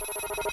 you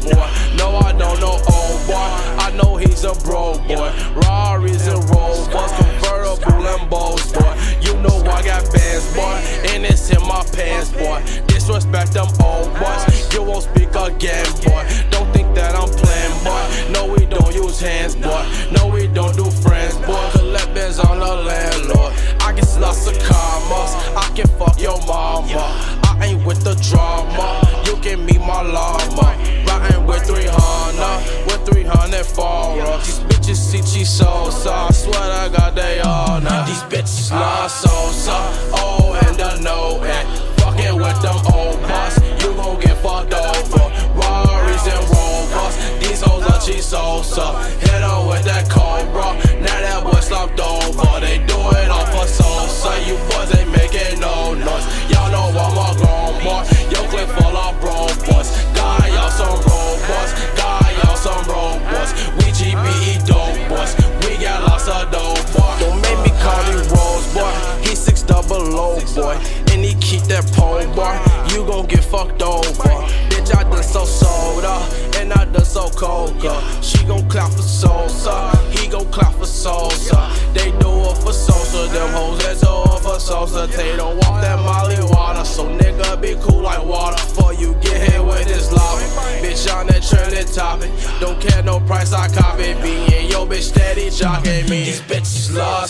boy. No, I don't know old boy, I know he's a bro boy. Rarries and Rovers, convertible Lambos boy. You know I got bands boy, and it's in my pants boy. Disrespect them oh, old boys, you won't speak again boy. Sosa. I swear to God they all know. These bitches love Sosa. Oh, and the no and fucking with them old boss. You gon' get fucked over. Rarries and Rovers. These hoes are Chief Sosa. Hit on with that cobra. Now that boy slumped over. They boy. And he keep that pole bar. You gon' get fucked over. Bitch, I done so soda. And I done so coca. She gon' clap for Sosa. He gon' clap for Sosa. They do it for Sosa. Them hoes that do it for Sosa. They don't walk that Molly water. So nigga be cool like water. For you get hit with this lava. Bitch on that trending topic. Don't care no price, I cop copy. Being yo bitch steady jocking me. These bitches love.